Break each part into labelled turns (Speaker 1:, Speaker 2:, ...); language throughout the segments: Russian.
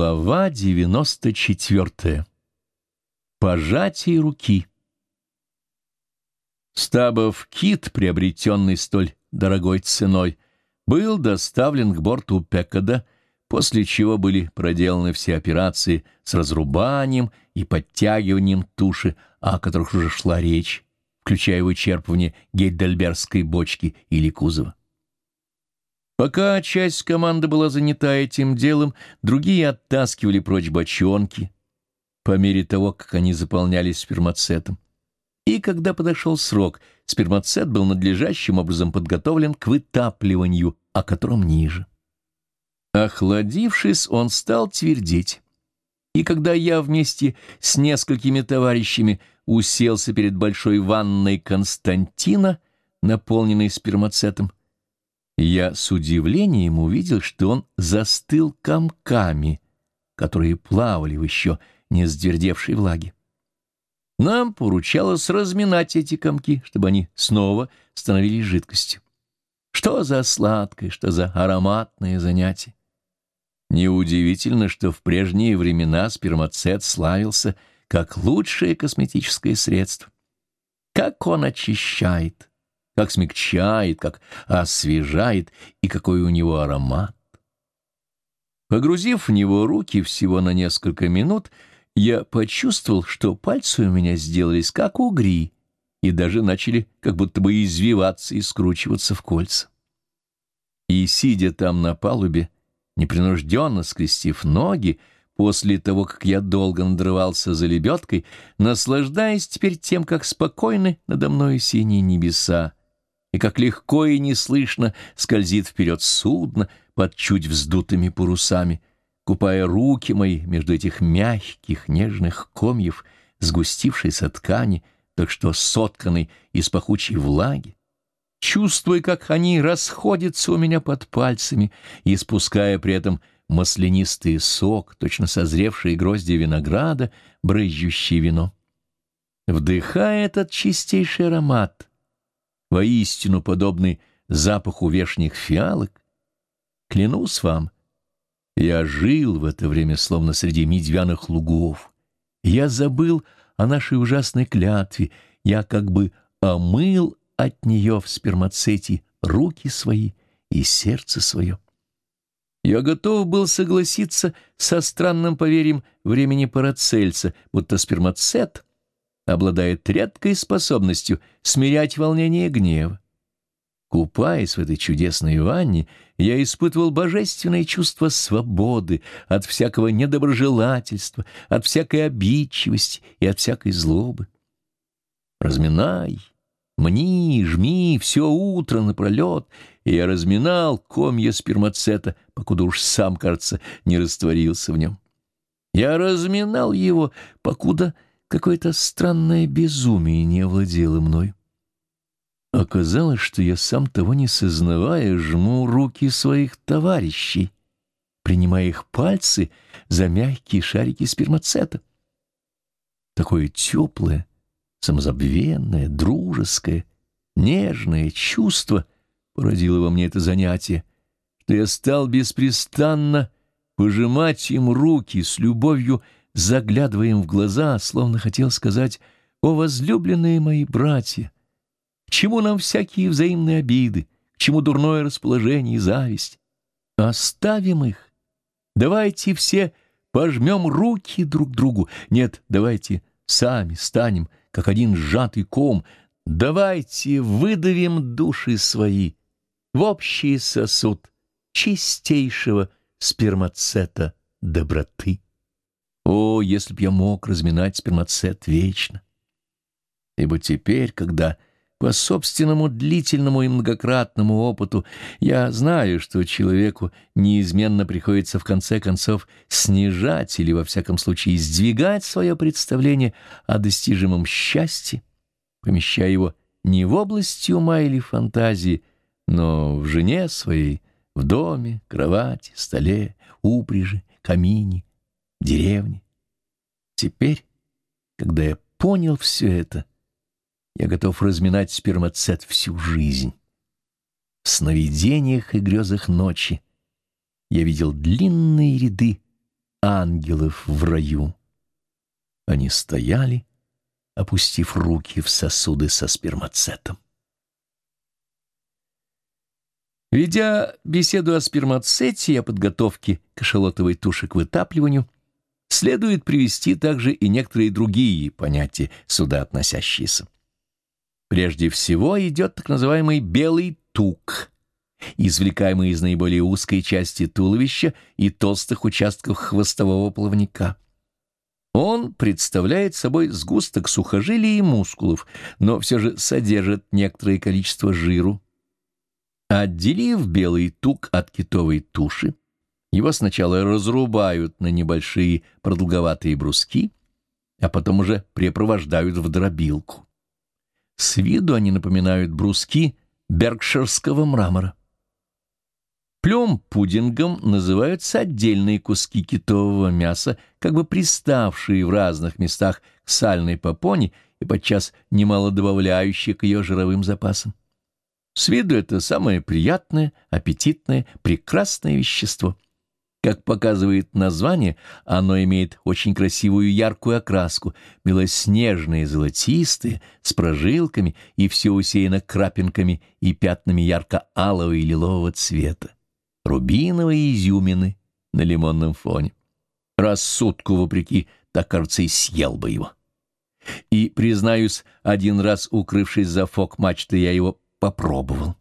Speaker 1: Глава 94. Пожатие руки. Стабов кит, приобретенный столь дорогой ценой, был доставлен к борту Пекада, после чего были проделаны все операции с разрубанием и подтягиванием туши, о которых уже шла речь, включая вычерпывание гейдельбергской бочки или кузова. Пока часть команды была занята этим делом, другие оттаскивали прочь бочонки по мере того, как они заполнялись спермацетом. И когда подошел срок, спермацет был надлежащим образом подготовлен к вытапливанию, о котором ниже. Охладившись, он стал твердеть. И когда я вместе с несколькими товарищами уселся перед большой ванной Константина, наполненной спермацетом, я с удивлением увидел, что он застыл комками, которые плавали в еще не сдвердевшей влаге. Нам поручалось разминать эти комки, чтобы они снова становились жидкостью. Что за сладкое, что за ароматное занятие! Неудивительно, что в прежние времена спермацет славился как лучшее косметическое средство. Как он очищает! Как смягчает, как освежает и какой у него аромат. Погрузив в него руки всего на несколько минут, я почувствовал, что пальцы у меня сделались как угри и даже начали как будто бы извиваться и скручиваться в кольца. И, сидя там на палубе, непринужденно скрестив ноги, после того, как я долго надрывался за лебедкой, наслаждаясь теперь тем, как спокойны надо мною синие небеса, и как легко и неслышно скользит вперед судно под чуть вздутыми парусами, купая руки мои между этих мягких, нежных комьев, сгустившейся ткани, так что сотканной из пахучей влаги, чувствуя, как они расходятся у меня под пальцами, и спуская при этом маслянистый сок, точно созревшие грозди винограда, брызжущее вино. Вдыхая этот чистейший аромат — воистину подобный запаху вешних фиалок, клянусь вам, я жил в это время словно среди медвяных лугов. Я забыл о нашей ужасной клятве, я как бы омыл от нее в спермацете руки свои и сердце свое. Я готов был согласиться со странным поверьем времени Парацельса, будто спермацет — обладает редкой способностью смирять волнение гнева. Купаясь в этой чудесной ванне, я испытывал божественное чувство свободы от всякого недоброжелательства, от всякой обидчивости и от всякой злобы. Разминай, мни, жми все утро напролет, и я разминал комья спермацета, покуда уж сам, кажется, не растворился в нем. Я разминал его, покуда Какое-то странное безумие не овладело мной. Оказалось, что я сам того не сознавая жму руки своих товарищей, принимая их пальцы за мягкие шарики спермацета. Такое теплое, самозабвенное, дружеское, нежное чувство породило во мне это занятие, что я стал беспрестанно пожимать им руки с любовью заглядывая им в глаза, словно хотел сказать «О, возлюбленные мои братья! К чему нам всякие взаимные обиды? К чему дурное расположение и зависть? Оставим их! Давайте все пожмем руки друг другу. Нет, давайте сами станем, как один сжатый ком. Давайте выдавим души свои в общий сосуд чистейшего спермацета доброты. О, если б я мог разминать спермацет вечно! Ибо теперь, когда по собственному длительному и многократному опыту я знаю, что человеку неизменно приходится в конце концов снижать или, во всяком случае, сдвигать свое представление о достижимом счастье, помещая его не в области ума или фантазии, но в жене своей, в доме, кровати, столе, упряжи, камине, деревне. Теперь, когда я понял все это, я готов разминать спермацет всю жизнь. В сновидениях и грезах ночи я видел длинные ряды ангелов в раю. Они стояли, опустив руки в сосуды со спермацетом. Ведя беседу о спермацете и о подготовке кашалотовой туши к вытапливанию, следует привести также и некоторые другие понятия, сюда относящиеся. Прежде всего идет так называемый белый тук, извлекаемый из наиболее узкой части туловища и толстых участков хвостового плавника. Он представляет собой сгусток сухожилий и мускулов, но все же содержит некоторое количество жиру. Отделив белый тук от китовой туши, его сначала разрубают на небольшие продолговатые бруски, а потом уже препровождают в дробилку. С виду они напоминают бруски бергширского мрамора. Плем-пудингом называются отдельные куски китового мяса, как бы приставшие в разных местах к сальной попоне и подчас немало добавляющие к ее жировым запасам. С виду это самое приятное, аппетитное, прекрасное вещество — как показывает название, оно имеет очень красивую яркую окраску, белоснежные, золотистые, с прожилками и все усеяно крапинками и пятнами ярко-алого и лилового цвета. Рубиновые изюмины на лимонном фоне. Рассудку, вопреки, так, кажется, и съел бы его. И, признаюсь, один раз, укрывшись за фок мачты, я его попробовал.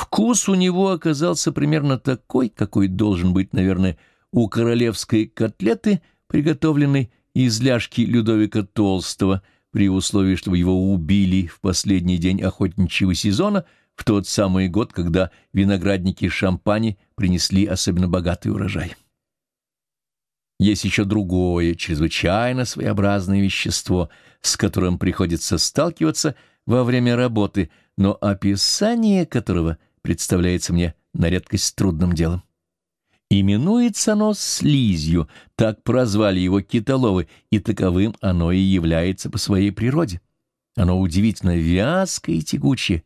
Speaker 1: Вкус у него оказался примерно такой, какой должен быть, наверное, у королевской котлеты, приготовленной из ляжки Людовика Толстого, при условии, чтобы его убили в последний день охотничьего сезона, в тот самый год, когда виноградники Шампани принесли особенно богатый урожай. Есть еще другое, чрезвычайно своеобразное вещество, с которым приходится сталкиваться во время работы, но описание которого – представляется мне на редкость трудным делом. Именуется оно слизью, так прозвали его китоловы, и таковым оно и является по своей природе. Оно удивительно вязкое и тягучее,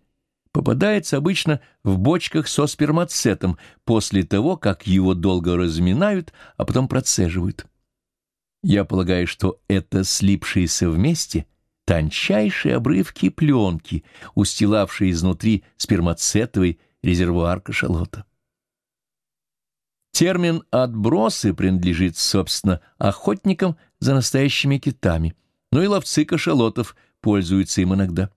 Speaker 1: попадается обычно в бочках со спермацетом после того, как его долго разминают, а потом процеживают. Я полагаю, что это слипшиеся вместе тончайшие обрывки пленки, устилавшие изнутри спермацетовый резервуар кашалота. Термин «отбросы» принадлежит, собственно, охотникам за настоящими китами, но и ловцы кашалотов пользуются им иногда.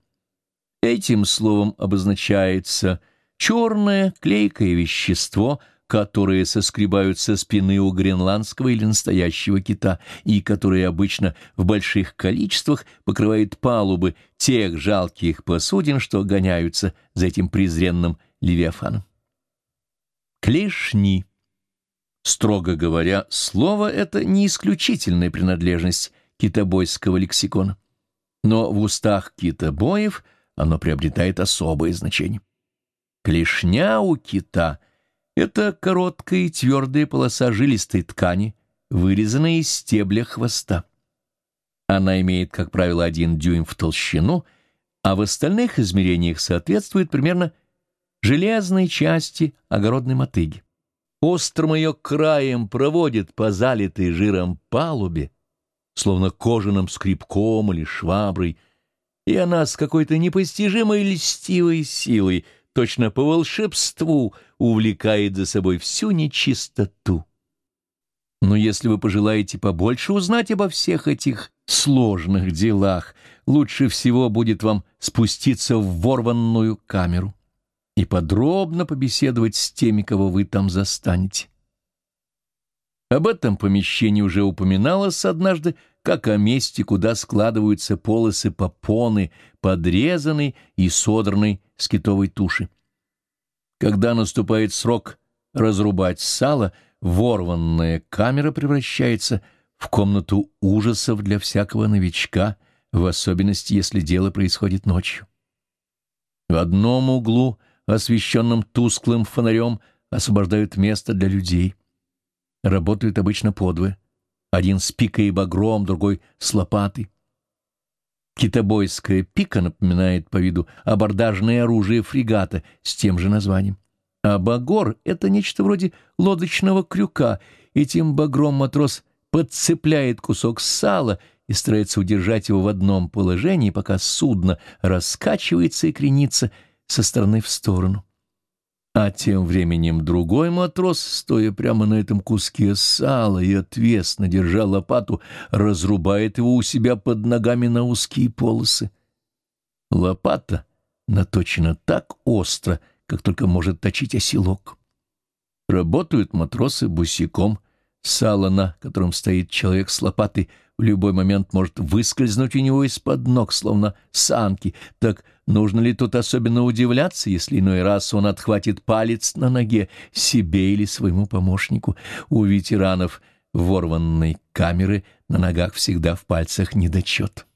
Speaker 1: Этим словом обозначается черное клейкое вещество, которое соскребают со спины у гренландского или настоящего кита и которое обычно в больших количествах покрывает палубы тех жалких посудин, что гоняются за этим презренным Левиафаном. Клешни. Строго говоря, слово это не исключительная принадлежность китобойского лексикона, но в устах китобоев оно приобретает особое значение. Клешня у кита — это короткая и твердая полоса жилистой ткани, вырезанная из стебля хвоста. Она имеет, как правило, один дюйм в толщину, а в остальных измерениях соответствует примерно железной части огородной мотыги. Острым ее краем проводит по залитой жиром палубе, словно кожаным скребком или шваброй, и она с какой-то непостижимой льстивой силой, точно по волшебству, увлекает за собой всю нечистоту. Но если вы пожелаете побольше узнать обо всех этих сложных делах, лучше всего будет вам спуститься в ворванную камеру и подробно побеседовать с теми, кого вы там застанете. Об этом помещении уже упоминалось однажды, как о месте, куда складываются полосы попоны, подрезанной и содранной с китовой туши. Когда наступает срок разрубать сало, ворванная камера превращается в комнату ужасов для всякого новичка, в особенности, если дело происходит ночью. В одном углу освещенным тусклым фонарем, освобождают место для людей. Работают обычно подвое. Один с пикой и багром, другой с лопатой. Китобойская пика напоминает по виду абордажное оружие фрегата с тем же названием. А багор — это нечто вроде лодочного крюка Этим багром матрос подцепляет кусок сала и старается удержать его в одном положении, пока судно раскачивается и кренится со стороны в сторону. А тем временем другой матрос, стоя прямо на этом куске сала и отвесно держа лопату, разрубает его у себя под ногами на узкие полосы. Лопата наточена так остро, как только может точить оселок. Работают матросы босиком. Сало, на котором стоит человек с лопатой, в любой момент может выскользнуть у него из-под ног, словно санки. Так нужно ли тут особенно удивляться, если иной раз он отхватит палец на ноге себе или своему помощнику? У ветеранов ворванной камеры на ногах всегда в пальцах недочет.